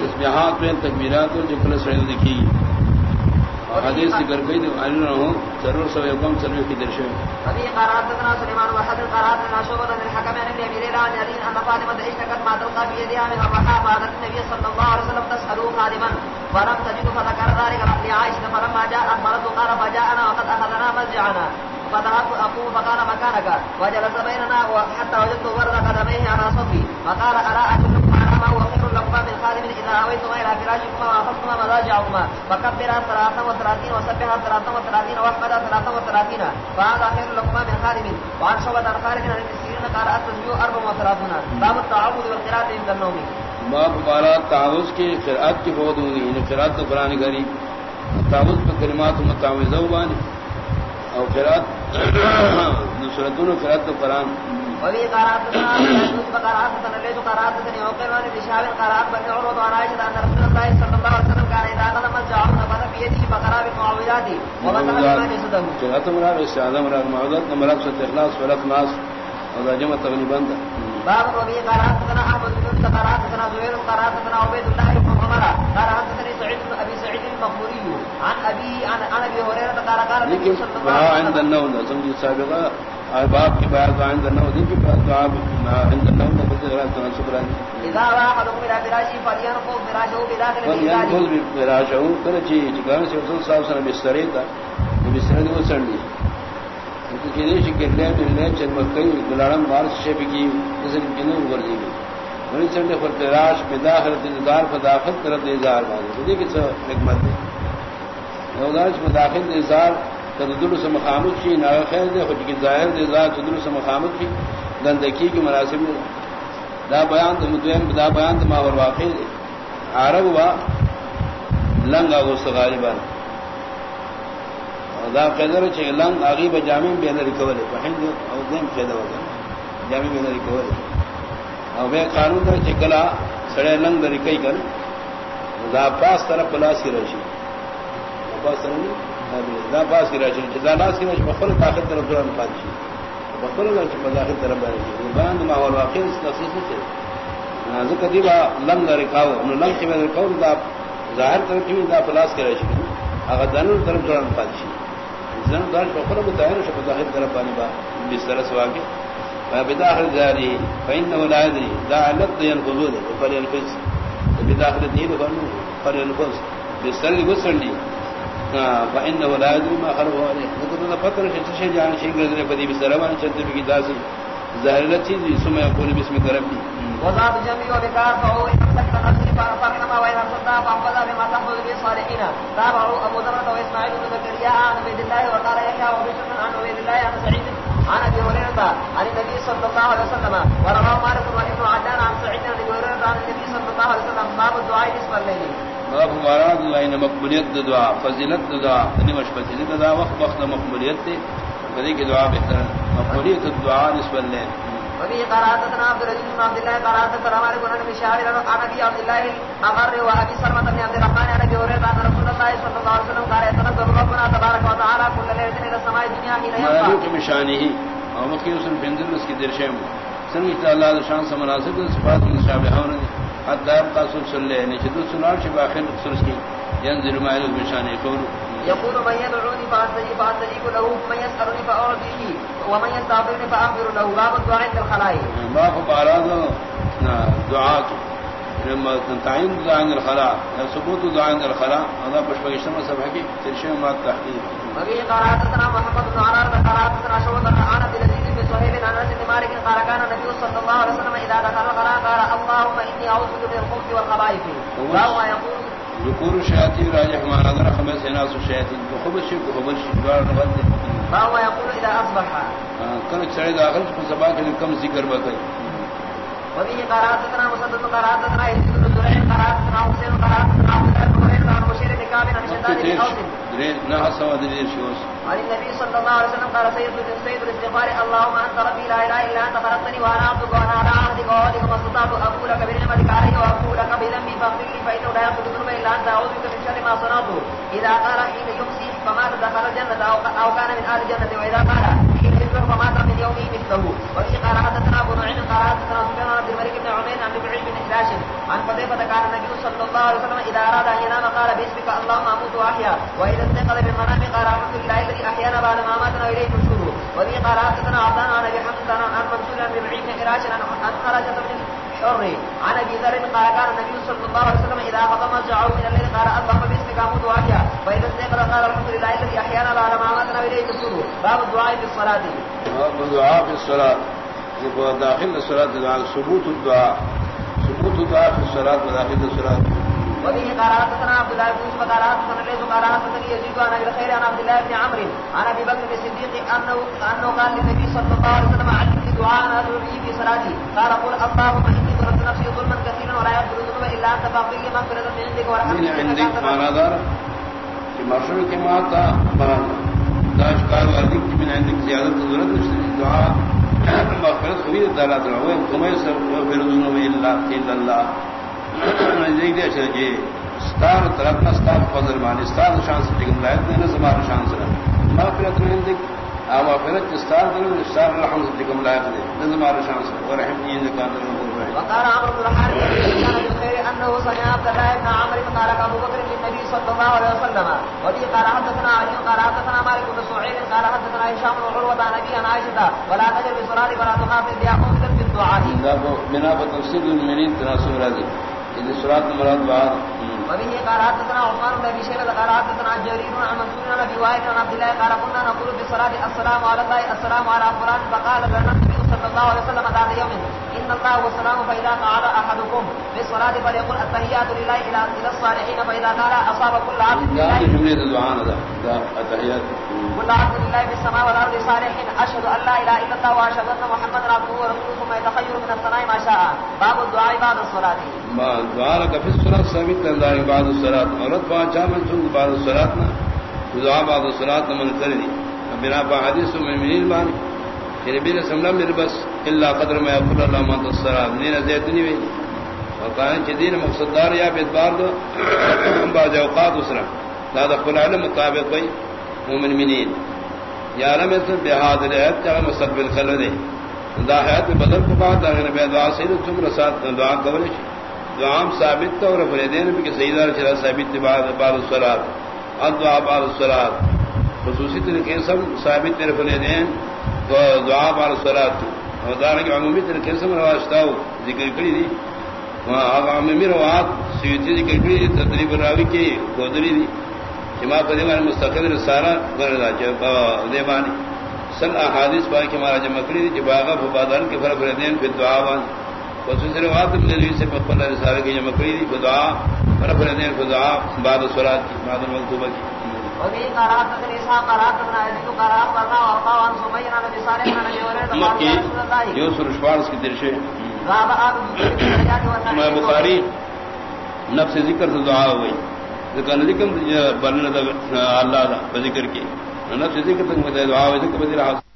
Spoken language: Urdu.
تسبیحات میں تکبیرات جو پلس رہے لکھی۔ حدیث ذکر گئی تو ان ہوں ضرور سو یقم سلوی کی درشے ابھی قراتنا سلیمان وحد قراتنا شعبہ بن الحكم عن ابي هريره عن علي ان فاطمه اشتكت ما تلقى في يدها من الرحى فاتت النبي صلى الله عليه وسلم تسالوا خادما۔ ولم تجد فذكر ذلك لعائشه فلما جاء اخبرت قال فجاءنا وقد اخذنا مزجعنا فذهبت اقوم فقال مكانك؟ وجلس بيننا حتى وجدت ورد قدميه على صدري۔ فقال ما هو خير لكما من خادم اذا اويتما الى فراشكما واخذتما مضاجعكما فكبرا ثلاثا وثلاثين وسبحا ثلاثا وثلاثين واحمدا ثلاثا وثلاثين. فهذا خير لكما من خادم. وعن شعبة عن خالد عن المسيرين قال التسبيح اربع وثلاثون. باب التعوذ والقراءة عند النوم. باب قرات تعوذ کی قرات کی بہت ہوگی یعنی قرات تو قرآن غریب تعوذ پر کلمات متعوذہ بانی او قرات نصرتون قرات تو قرآن وفي قرات قرات تنليت قرات تني وقر وان بشاب قرات بن عروض وعائشة أن رسول الله صلى الله عليه وسلم كان إذا قدم الجعون فضل في يده فقرا بالمعوذات ومسح بما جسده قرات مراد استعاذة مراد معوذات مراد ست إخلاص ولك ناس وذا جمع تغلبان باب وفي قرات تنا أحمد بن قرات تنا زهير قرات تنا عبيد الله بن عمر قال حدثني سعيد بن أبي سعيد المقبوري عن أبي عن أبي هريرة قال قال النبي صلى الله عليه وسلم عند النوم سمجھ سابقہ باب کی بات عند النوم دین کی بات آپ عند النوم کو ذرا تناسب رہا اذا واحدكم الى فراشه فلينقض فراشه بداخل البلاد. فلينقض فراشه کرچی جگان سے رسول صلی اللہ علیہ وسلم بسترے تا بسترے کو سنڈی تو کہ یہ کہ لے لے چن مکئی گلارم مار سے بھی نظر کنے اوپر دی وہی سنڈے پر فراش بداخل دار فداخل طرف دیزار باندې دې کې حکمت ہے۔ نو داش مداخل دیزار تدل سے مخامت کی نا خیر دے خود کی ظاہر دے ذات تدل سے مخامت کی گندگی کی مناسب دے دا بیان تو مدویم دا بیان تو ماور واقع دے عرب وا لنگ آگو سغالبا دا قدر چھے لنگ آگی با جامع بینا ریکولے پہنگ او دیم خیدہ وگا جامع بینا ریکولے او بے قانون در چھے کلا سڑے لنگ در ریکئی کر دا پاس طرف پلاس کی رشی پاس طرف نہیں دا پاس کی راشن دا لاس کی راشن بخل طاقت طرف دوران پانچی بخل راشن بخل طرف بانی بیان دا ماحول واقعی اس تخصیص نہیں چلے نازک دیبا لنگ دا رکاو انو لنگ چی میں رکاو دا ظاہر طرف چی دا پلاس کی راشن اگر دانو طرف دوران پانچی زن دانش بخل متعین شب ظاہر طرف بانی با بستر سواقی بداخل داری فإنه لا يدري. دا علت ينقضون فلينفذ بداخل الدين فلينفذ بستر لقصر فإنه لا يدري ما خلقه عليه. نقول فتر شيء جان شيء غير بدي بسلام شد بك داسي ظاهر التي ثم يقول باسم ربي وذات جميع وبكار فهو يمسك نفسه فإنما وإن صدى فأنفذ بما تحفظ به الصالحين تابعوا أبو ذرة وإسماعيل بن زكريا عن عبيد الله وقال يحيى وبشر عن عبيد الله عن سعيد عن أبي هريرة عن النبي صلى الله عليه وسلم. ورواه مالك وابن عدان عن سعيد عن أبي عن النبي صلى الله عليه وسلم. باب الدعاء نصف الليل. باب مراد اللہ ان مقبولیت دعا فضیلت دعا یعنی مش فضیلت دعا وقت وقت مقبولیت تے بدی کی دعا بہتر مقبولیت دعا نسبت لے. وفي قراتنا عبد العزيز بن عبد الله قراتنا رمال بن ابي شاعر عن ابي عبد الله الاغر وابي سلمة بن عبد الرحمن عن ابي هريره ان رسول الله صلى الله عليه وسلم قال يتنزل ربنا تبارك وتعالى كل ليله الى السماء الدنيا حين يبقى مالك مشانه او مكي رسول بندر اس کی درشم سنگت اللہ شان سے مناسب صفات مشابہون حتى يبقى سلسل له نجد سنار شبا خير سلسل ينزل ما يلوز بشان يقول يقول من يدعوني فأستجيب فأستجيب له من يسألني فأعطيه ومن يستعبرني فأغفر له. باب الدعاء عند الخلائق. باب باراد دعاء لما تعين دعاء عند الخلاء. ثبوت دعاء عند الخلاء. هذا بشبه اجتماع سبحكي ترشيه ما التحقيق وفي قراتنا محمد بن عرار قراتنا شوطا عن بن صهيب عن انس بن مالك قال كان النبي صلى الله عليه وسلم اذا دخل الخلاء قال اللهم اني اعوذ بك من الخبث والخبائث. وهو يقول ذكور الشياطين راجح ما نظر خمس ناس الشياطين وخبث شيء وخبث شيء نغد فهو يقول اذا اصبح كان سعيد اخر في سباك كم ذكر بكي وفي قراتنا مسدد قراتنا يزيد بن زرع قراتنا حسين قراتنا عبد عن بشير بن كعب عن النبي صلى الله عليه وسلم قال سيد سيد الاستغفار اللهم انت ربي لا اله الا انت خلقتني وانا عبدك وانا على عهدك ووعدك ما استطعت ابو لك بنعمتك علي وابو لك بذنبي فاغفر لي فانه لا يغفر الذنوب الا انت اعوذ بك من شر ما صنعت اذا قال حين يمسي فمات دخل الجنه او كان من اهل الجنه واذا قال حين مثله وفي قال حدثنا ابو نعيم قال حدثنا سفيان عبد الملك بن عمير عن ابن بن هلاش عن حذيفه كان النبي صلى الله عليه وسلم اذا اراد ان ينام قال باسمك اللهم اموت واحيا واذا استيقظ من منامه قال الحمد لله الذي احيانا بعد ما ماتنا اليه النشور وفي قال حدثنا عبدان عن ابي حمد عن منصور عن ابن بن هلاش عن خرجه بن الحر عن ابي ذر قال كان النبي صلى الله عليه وسلم اذا قضى مجعه من الليل قال اللهم باسمك اموت واحيا واذا استيقظ قال الحمد لله الذي احيانا بعد ما ماتنا اليه النشور باب الدعاء في الصلاه دعاء في الصلاة داخل الصلاة دعاء ثبوت الدعاء ثبوت الدعاء في الصلاة وداخل الصلاة وبه قال حدثنا عبد الله بن يوسف قال حدثنا ليس قال حدثني يزيد عن ابي الخير عن عبد الله بن عمرو عن ابي بكر الصديق انه انه قال للنبي صلى الله عليه وسلم علمني دعاء ادعو به في صلاتي. قال قل اللهم اني ظلمت نفسي ظلما كثيرا ولا يغفر الذنوب الا انت فاغفر لي مغفرة من عندك من ورحمتك عندك مانا دار کہ مشروع کے ماتا داش کار وردک من عندك زیادت ضرورت نشتے دعا مغفرت خوبی تعالیٰ دعا تمہیں سب مغفر الذنوب الا الا اللہ دیکھ دے چل جی ستار طرف نہ ستار فضل مان ستار شان سے لیکن لائق نہیں، نہ زمار شان سے مغفرت من عندك او مغفرت ستار دل ستار رحم سے لیکن لائق نہیں، نہ زمار شان سے ورحم نہیں ذکر وقال عمرو الحارث انه سمع عبد الله بن عمرو قال ابو بكر للنبي صلى الله عليه وسلم. وفي قال حدثنا علي قال حدثنا مالك بن سعيد قال حدثنا هشام بن عروه عن ابي عن عائشه ولا تجر بصلاه ولا تخافت بها قومك في الدعاء بنا پر تفسیر المنین تناسب راضی یہ سورات مراد بعد وبه قال حدثنا عثمان بن ابي شيبه قال حدثنا جرير عن منصور عن ابي وائل عن عبد الله قال كنا نقول في الصلاه السلام على الله السلام على فلان فقال لنا النبي صلى الله عليه وسلم ذات يوم ان الله والسلام فاذا قعد احدكم في الصلاه فليقل التحيات لله الى الصالحين فاذا قال اصاب كل عبد لله كل عبد لله في السماء والارض صالح اشهد ان لا اله الا الله واشهد ان محمدا عبده ورسوله ثم يتخير من الثناء ما شاء. باب الدعاء بعد الصلاه ما دعا کا فی الصلاۃ ثابت اللہ بعد الصلاۃ عورت با چا منسوخ بعد الصلاۃ نہ دعا بعد الصلاۃ نہ من کر دی بنا با حدیث میں منین بان کہ نبی نے سمنا میرے بس، الا قدر ما یقول اللہ ما الصلاۃ نے زیت نہیں ہوئی. اور کہا کہ دین مقصد دار یا بیتبار دو بعد اوقات اسرا لا دخل على مطابق کوئی مومن منین. یا لم يسر بهذا الایت کا مستقبل خلدے دا حیات بدل کو بعد دا نے دعا سید تم رسات دعا قبل دعا ثابت اور فریدین بھی کہ سیدار چلا ثابت بعد بعد الصلات الدعاء بعد الصلات خصوصی طریقے سب ثابت تیرے فریدین تو دعا بعد الصلات اور دار کے عمومی طریقے سے رواشتا ذکر کری دی۔ وہاں عمومی روات سیدی ذکر کری دی تدریب راوی کی گودری دی۔ جماع پر دیوان مستقل رسالہ بردا جب دیوانی۔ سل احادیث با کہ ہمارا جمع کری دی باغا فبادان کے فرق ردین پہ دعا وان۔ خصوص روات ابن علی سے مقبل رسالہ کی جمع کری دی دعا فرق ردین پہ دعا بعد الصلاۃ کی، بعد المکتوبہ کی۔ جو سرشوارس کی درشے. میں بخاری نفس ذکر سے دعا ہوئی ذکر ذکر بننا اللہ ذکر کی. نفس ذکر تک دعا ہوئی ذکر